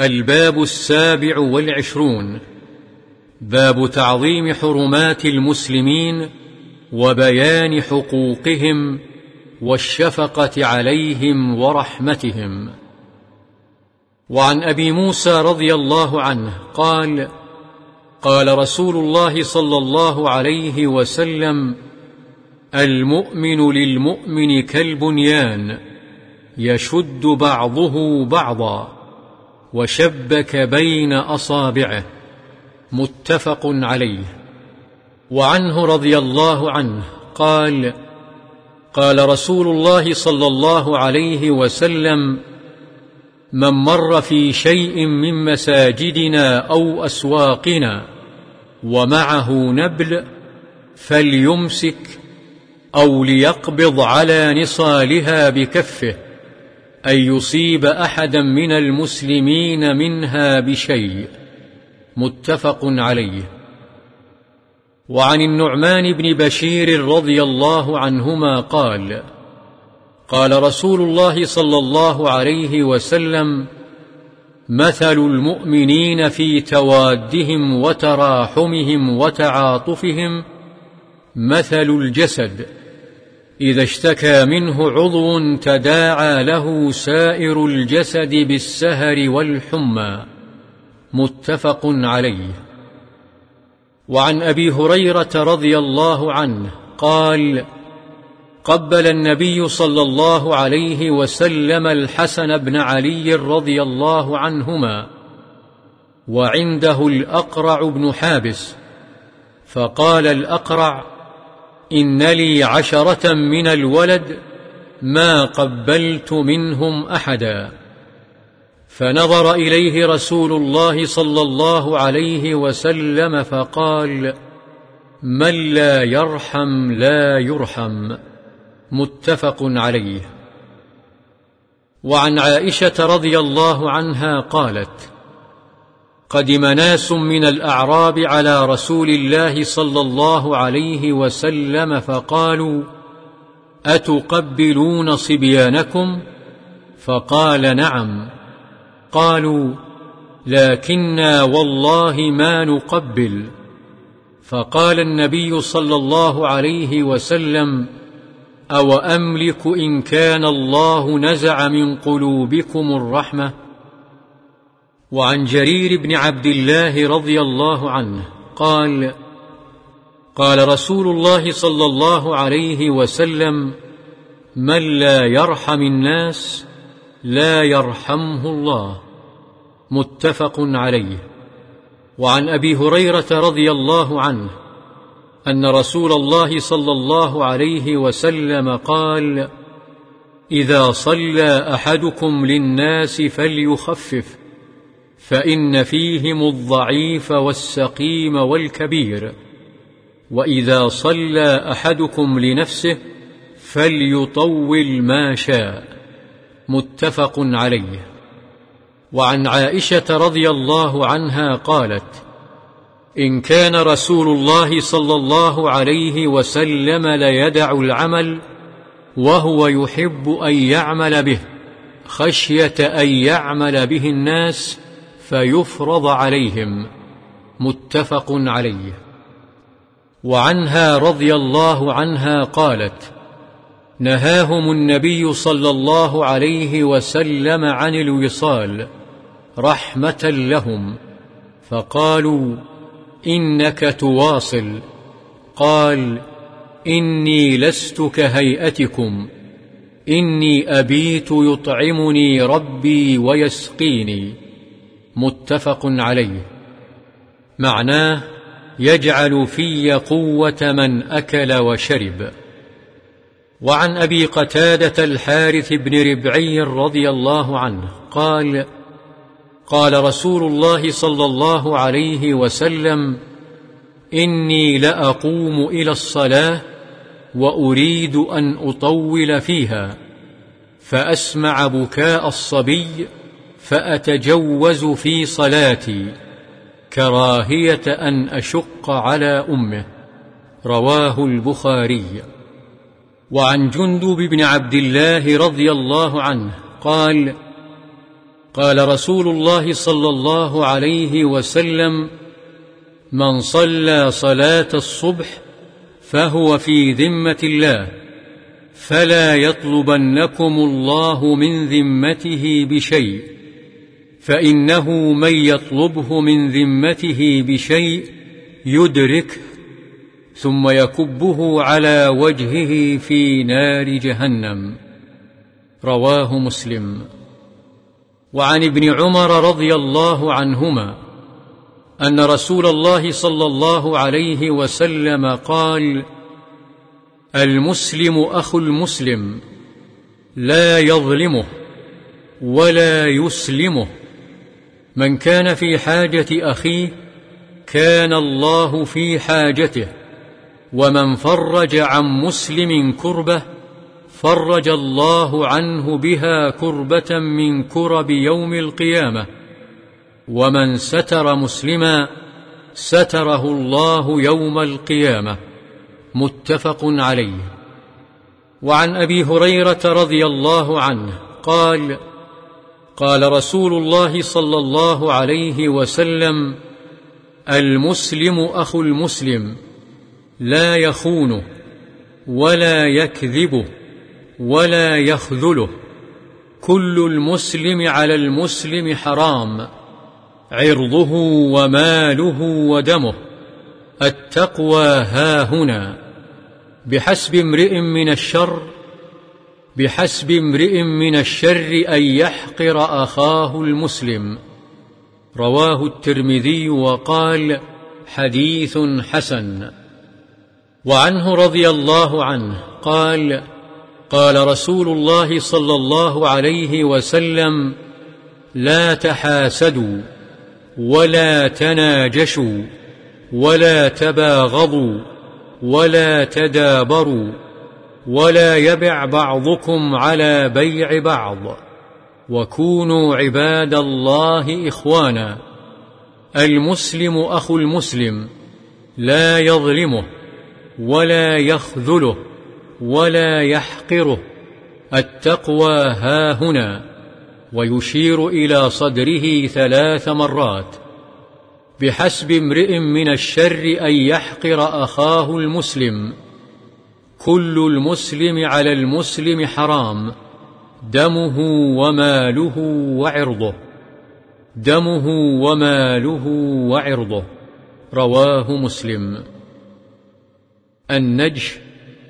الباب السابع والعشرون. باب تعظيم حرمات المسلمين وبيان حقوقهم والشفقة عليهم ورحمتهم. وعن أبي موسى رضي الله عنه قال قال رسول الله صلى الله عليه وسلم المؤمن للمؤمن كالبنيان يشد بعضه بعضا. وشبك بين أصابعه متفق عليه. وعنه رضي الله عنه قال قال رسول الله صلى الله عليه وسلم من مر في شيء من مساجدنا أو أسواقنا ومعه نبل فليمسك أو ليقبض على نصالها بكفه أن يصيب أحدا من المسلمين منها بشيء. متفق عليه. وعن النعمان بن بشير رضي الله عنهما قال قال رسول الله صلى الله عليه وسلم مثل المؤمنين في توادهم وتراحمهم وتعاطفهم مثل الجسد. إذا اشتكى منه عضو تداعى له سائر الجسد بالسهر والحمى. متفق عليه. وعن أبي هريرة رضي الله عنه قال قبل النبي صلى الله عليه وسلم الحسن بن علي رضي الله عنهما وعنده الأقرع بن حابس فقال الأقرع إن لي عشرة من الولد ما قبلت منهم أحدا. فنظر إليه رسول الله صلى الله عليه وسلم فقال من لا يرحم لا يرحم. متفق عليه. وعن عائشة رضي الله عنها قالت قدم ناس من الأعراب على رسول الله صلى الله عليه وسلم فقالوا أتقبلون صبيانكم؟ فقال نعم. قالوا لكنا والله ما نقبل. فقال النبي صلى الله عليه وسلم أو أملك إن كان الله نزع من قلوبكم الرحمة؟ وعن جرير بن عبد الله رضي الله عنه قال قال رسول الله صلى الله عليه وسلم من لا يرحم الناس لا يرحمه الله. متفق عليه. وعن أبي هريرة رضي الله عنه أن رسول الله صلى الله عليه وسلم قال إذا صلى أحدكم للناس فليخفف. فإن فيهم الضعيف والسقيم والكبير. وإذا صلى أحدكم لنفسه فليطول ما شاء. متفق عليه. وعن عائشة رضي الله عنها قالت إن كان رسول الله صلى الله عليه وسلم ليدع العمل وهو يحب أن يعمل به خشية أن يعمل به الناس فيفرض عليهم متفق عليه. وعنها رضي الله عنها قالت نهاهم النبي صلى الله عليه وسلم عن الوصال رحمة لهم فقالوا إنك تواصل. قال إني لست كهيئتكم إني أبيت يطعمني ربي ويسقيني. متفق عليه. معناه يجعل في قوة من أكل وشرب. وعن أبي قتادة الحارث بن ربعي رضي الله عنه قال قال رسول الله صلى الله عليه وسلم إني لأقوم إلى الصلاة وأريد أن أطول فيها فأسمع بكاء الصبي فأتجوز في صلاتي كراهية أن أشق على أمه. رواه البخاري. وعن جندب بن عبد الله رضي الله عنه قال قال رسول الله صلى الله عليه وسلم من صلى صلاة الصبح فهو في ذمة الله فلا يطلبنكم الله من ذمته بشيء فإنه من يطلبه من ذمته بشيء يدركه ثم يكبه على وجهه في نار جهنم. رواه مسلم. وعن ابن عمر رضي الله عنهما أن رسول الله صلى الله عليه وسلم قال المسلم أخو المسلم لا يظلمه ولا يسلمه من كان في حاجة أخيه كان الله في حاجته ومن فرج عن مسلم كربة فرج الله عنه بها كربة من كرب يوم القيامة ومن ستر مسلما ستره الله يوم القيامة متفق عليه. وعن أبي هريرة رضي الله عنه قال قال رسول الله صلى الله عليه وسلم المسلم أخو المسلم لا يخونه ولا يكذبه ولا يخذله. كل المسلم على المسلم حرام عرضه وماله ودمه. التقوى ها هنا بحسب امرئ من الشر بحسب امرئ من الشر أن يحقر أخاه المسلم. رواه الترمذي وقال حديث حسن. وعنه رضي الله عنه قال قال رسول الله صلى الله عليه وسلم لا تحاسدوا ولا تناجشوا ولا تباغضوا ولا تدابروا ولا يبع بعضكم على بيع بعض. وكونوا عباد الله إخوانا. المسلم أخو المسلم لا يظلمه ولا يخذله ولا يحقره. التقوى ها هنا. ويشير إلى صدره ثلاث مرات. بحسب امرئ من الشر أن يحقر أخاه المسلم. كل المسلم على المسلم حرام دمه وماله وعرضه. دمه وماله وعرضه. رواه مسلم. النجش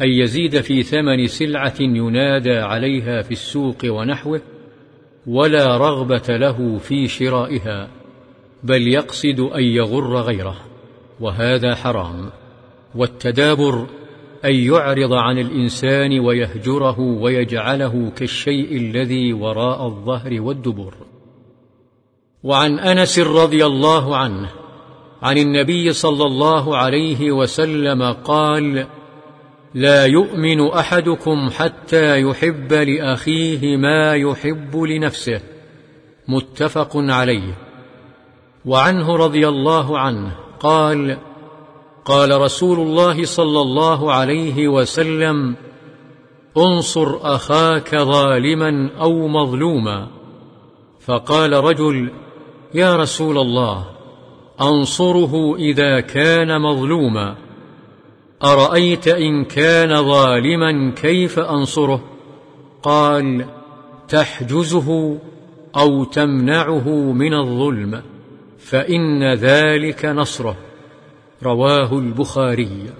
أن يزيد في ثمن سلعة ينادى عليها في السوق ونحوه ولا رغبة له في شرائها بل يقصد أن يغر غيره وهذا حرام. والتدابر أن يعرض عن الإنسان ويهجره ويجعله كالشيء الذي وراء الظهر والدبر. وعن أنس رضي الله عنه عن النبي صلى الله عليه وسلم قال لا يؤمن أحدكم حتى يحب لأخيه ما يحب لنفسه. متفق عليه. وعنه رضي الله عنه قال قال رسول الله صلى الله عليه وسلم انصر أخاك ظالما أو مظلوما. فقال رجل يا رسول الله أنصره إذا كان مظلوما. أرأيت إن كان ظالما كيف أنصره؟ قال تحجزه أو تمنعه من الظلم فإن ذلك نصره. رواه البخاري.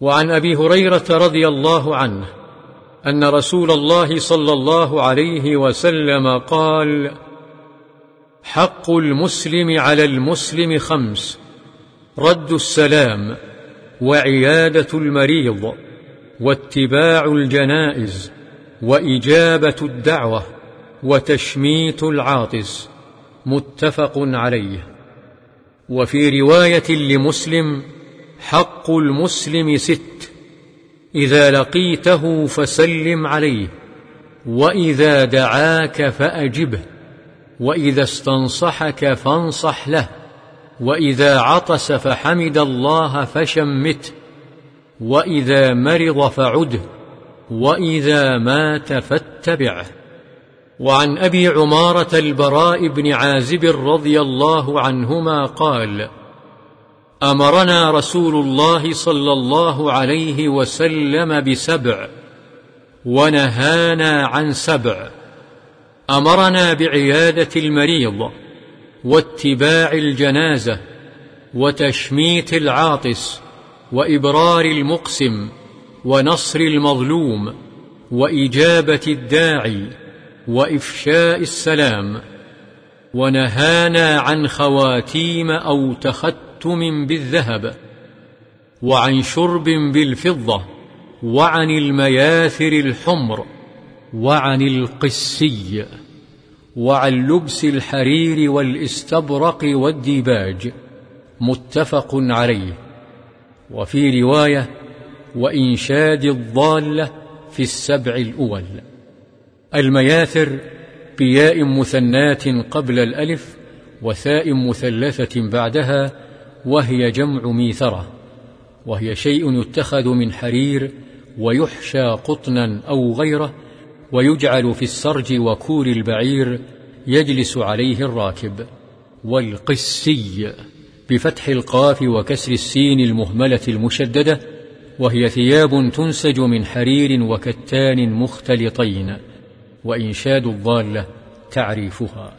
وعن أبي هريرة رضي الله عنه أن رسول الله صلى الله عليه وسلم قال حق المسلم على المسلم خمس رد السلام وعيادة المريض واتباع الجنائز وإجابة الدعوة وتشميت العاطس. متفق عليه. وفي رواية لمسلم حق المسلم ست إذا لقيته فسلم عليه وإذا دعاك فأجبه وإذا استنصحك فانصح له وإذا عطس فحمد الله فشمته وإذا مرض فعده وإذا مات فاتبعه. وعن أبي عمارة البراء بن عازب رضي الله عنهما قال أمرنا رسول الله صلى الله عليه وسلم بسبع ونهانا عن سبع. أمرنا بعيادة المريض واتباع الجنازة وتشميت العاطس وإبرار المقسم ونصر المظلوم وإجابة الداعي وإفشاء السلام ونهانا عن خواتيم أو تختم بالذهب وعن شرب بالفضة وعن المياثر الحمر وعن القسي وعن لبس الحرير والاستبرق والديباج متفق عليه. وفي رواية وإنشاد الضالة في السبع الأول. المياثر بياء مثنات قبل الألف وثاء مثلثة بعدها وهي جمع ميثرة وهي شيء يتخذ من حرير ويحشى قطنا أو غيره ويجعل في السرج وكور البعير يجلس عليه الراكب. والقسي بفتح القاف وكسر السين المهملة المشددة وهي ثياب تنسج من حرير وكتان مختلطين. وإنشاد الضالة تعريفها.